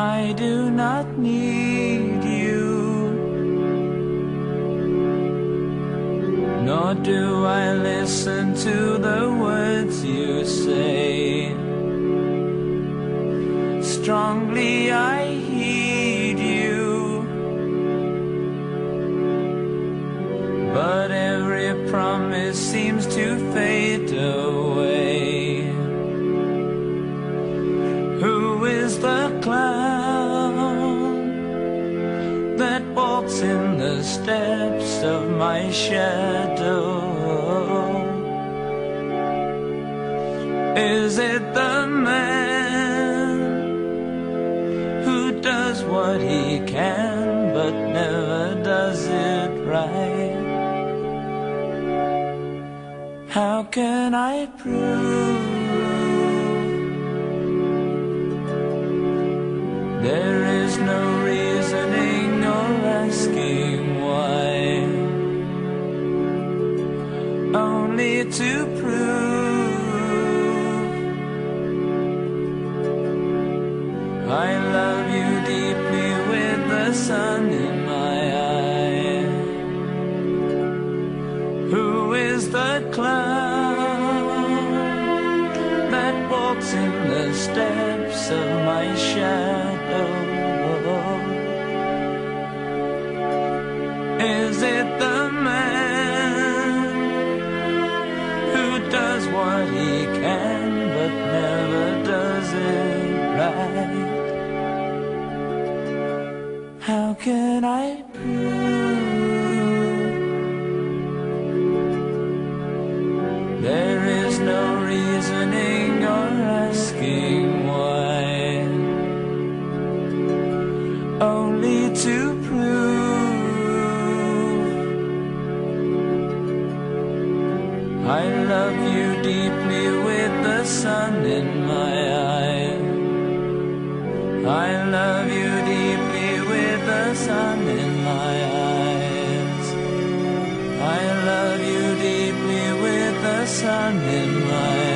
I do not need you, nor do I listen to the words you say. Strongly I heed you, but every promise seems to fade away. Of my shadow? Is it the man who does what he can but never does it right? How can I prove? There to prove I love you deeply with the sun in my eye. Who is the clown that walks in the steps How can I prove there is no reasoning or asking why? Only to prove I love you deeply with the sun in my I